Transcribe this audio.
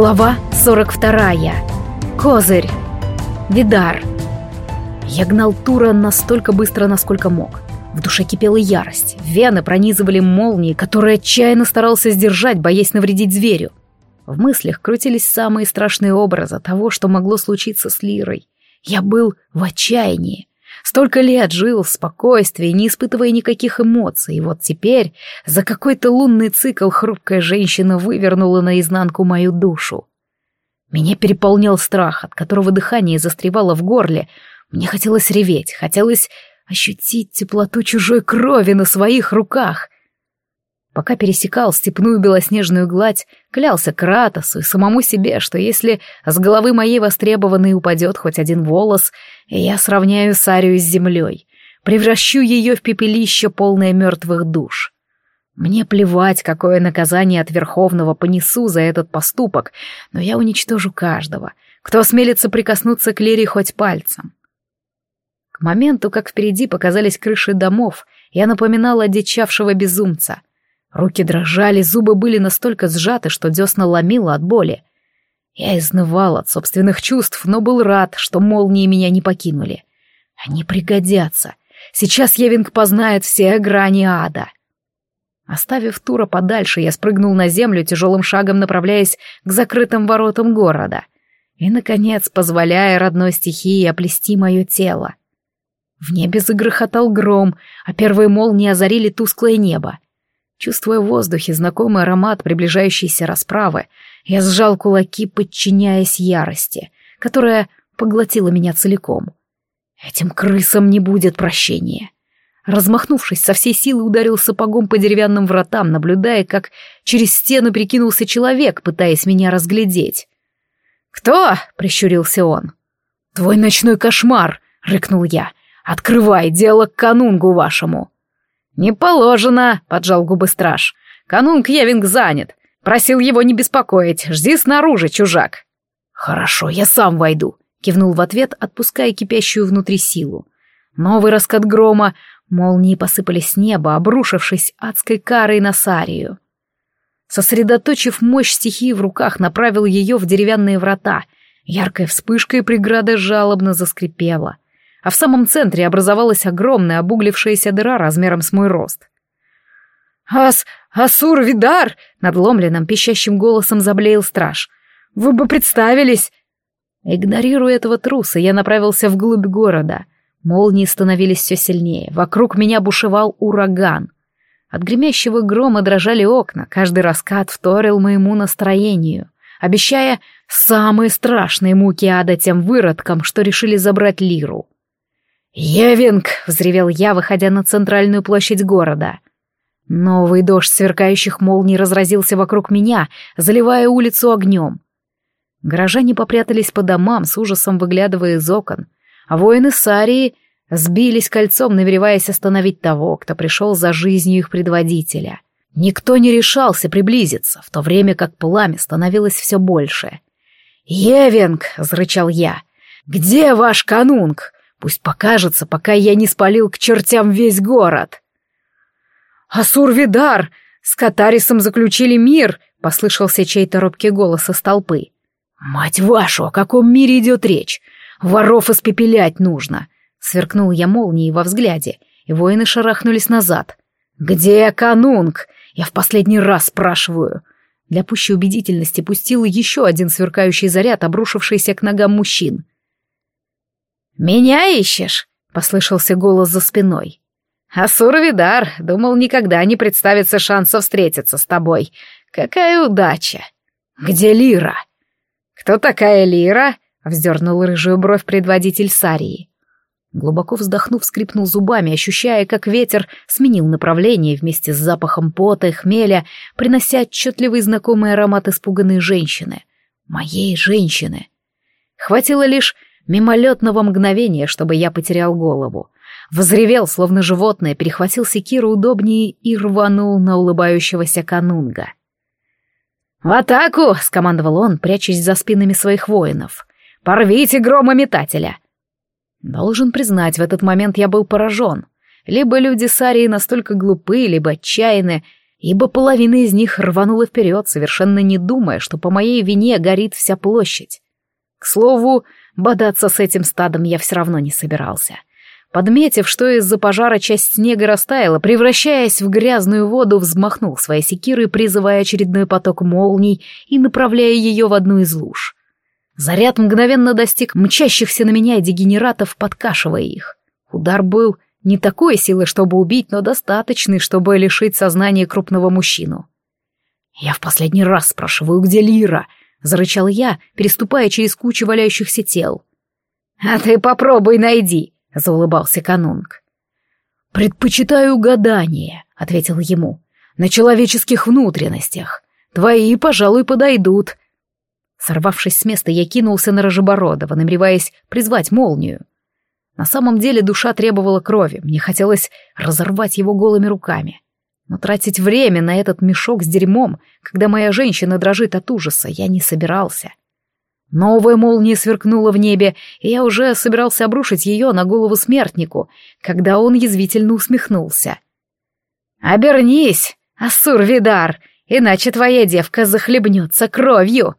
Глава 42. Козырь. Видар. Я гнал Тура настолько быстро, насколько мог. В душе кипела ярость, вены пронизывали молнии, которые отчаянно старался сдержать, боясь навредить зверю. В мыслях крутились самые страшные образы того, что могло случиться с Лирой. Я был в отчаянии. Столько лет жил в спокойствии, не испытывая никаких эмоций, и вот теперь за какой-то лунный цикл хрупкая женщина вывернула наизнанку мою душу. Меня переполнял страх, от которого дыхание застревало в горле. Мне хотелось реветь, хотелось ощутить теплоту чужой крови на своих руках. Пока пересекал степную белоснежную гладь, клялся Кратосу и самому себе, что если с головы моей востребованной упадет хоть один волос, я сравняю Сарию с землей, превращу ее в пепелище, полное мертвых душ. Мне плевать, какое наказание от Верховного понесу за этот поступок, но я уничтожу каждого, кто осмелится прикоснуться к Лере хоть пальцем. К моменту, как впереди показались крыши домов, я напоминала одичавшего безумца — Руки дрожали, зубы были настолько сжаты, что десна ломило от боли. Я изнывал от собственных чувств, но был рад, что молнии меня не покинули. Они пригодятся. Сейчас Евинг познает все грани ада. Оставив Тура подальше, я спрыгнул на землю, тяжелым шагом направляясь к закрытым воротам города. И, наконец, позволяя родной стихии оплести мое тело. В небе загрохотал гром, а первые молнии озарили тусклое небо. Чувствуя в воздухе знакомый аромат приближающейся расправы, я сжал кулаки, подчиняясь ярости, которая поглотила меня целиком. Этим крысам не будет прощения. Размахнувшись, со всей силы ударил сапогом по деревянным вратам, наблюдая, как через стену перекинулся человек, пытаясь меня разглядеть. «Кто?» — прищурился он. «Твой ночной кошмар!» — рыкнул я. «Открывай дело к канунгу вашему!» «Не положено», — поджал губы страж. «Канун Кьявинг занят. Просил его не беспокоить. Жди снаружи, чужак». «Хорошо, я сам войду», — кивнул в ответ, отпуская кипящую внутри силу. Новый раскат грома, молнии посыпались с неба, обрушившись адской карой на Сарию. Сосредоточив мощь стихии в руках, направил ее в деревянные врата. Яркая вспышка и преграда жалобно заскрипела — а в самом центре образовалась огромная обуглившаяся дыра размером с мой рост. «Ас... Асур Видар!» — надломленным пищащим голосом заблеял страж. «Вы бы представились!» Игнорируя этого труса, я направился вглубь города. Молнии становились все сильнее. Вокруг меня бушевал ураган. От гремящего грома дрожали окна, каждый раскат вторил моему настроению, обещая самые страшные муки ада тем выродкам, что решили забрать лиру. «Евинг!» — взревел я, выходя на центральную площадь города. Новый дождь сверкающих молний разразился вокруг меня, заливая улицу огнем. Горожане попрятались по домам, с ужасом выглядывая из окон, а воины Сарии сбились кольцом, намереваясь остановить того, кто пришел за жизнью их предводителя. Никто не решался приблизиться, в то время как пламя становилось все больше. «Евинг!» — зарычал я. «Где ваш канунг? Пусть покажется, пока я не спалил к чертям весь город. «Асур-Видар! С Катарисом заключили мир!» — послышался чей-то робкий голос из толпы. «Мать вашу, о каком мире идет речь? Воров испепелять нужно!» Сверкнул я молнией во взгляде, и воины шарахнулись назад. «Где канунг? Я в последний раз спрашиваю!» Для пущей убедительности пустил еще один сверкающий заряд, обрушившийся к ногам мужчин. «Меня ищешь?» — послышался голос за спиной. «Асур Видар, думал, никогда не представится шанса встретиться с тобой. Какая удача!» «Где Лира?» «Кто такая Лира?» — вздернул рыжую бровь предводитель Сарии. Глубоко вздохнув, скрипнул зубами, ощущая, как ветер сменил направление вместе с запахом пота и хмеля, принося отчетливый знакомый аромат испуганной женщины. Моей женщины. Хватило лишь мимолетного мгновения, чтобы я потерял голову. Возревел, словно животное, перехватил секиру удобнее и рванул на улыбающегося канунга. «В атаку!» — скомандовал он, прячась за спинами своих воинов. «Порвите громометателя!» Должен признать, в этот момент я был поражен. Либо люди Сарии настолько глупы, либо отчаянны. ибо половина из них рванула вперед, совершенно не думая, что по моей вине горит вся площадь. К слову, бодаться с этим стадом я все равно не собирался. Подметив, что из-за пожара часть снега растаяла, превращаясь в грязную воду, взмахнул своей секирой, призывая очередной поток молний и направляя ее в одну из луж. Заряд мгновенно достиг мчащихся на меня дегенератов, подкашивая их. Удар был не такой силы, чтобы убить, но достаточный, чтобы лишить сознания крупного мужчину. «Я в последний раз спрашиваю, где Лира?» — зарычал я, переступая через кучу валяющихся тел. «А ты попробуй найди», — заулыбался канунг. «Предпочитаю гадание», — ответил ему, — «на человеческих внутренностях. Твои, пожалуй, подойдут». Сорвавшись с места, я кинулся на Рожебородова, намереваясь призвать молнию. На самом деле душа требовала крови, мне хотелось разорвать его голыми руками. Но тратить время на этот мешок с дерьмом, когда моя женщина дрожит от ужаса, я не собирался. Новая молния сверкнула в небе, и я уже собирался обрушить ее на голову смертнику, когда он язвительно усмехнулся. «Обернись, Ассур-Видар, иначе твоя девка захлебнется кровью!»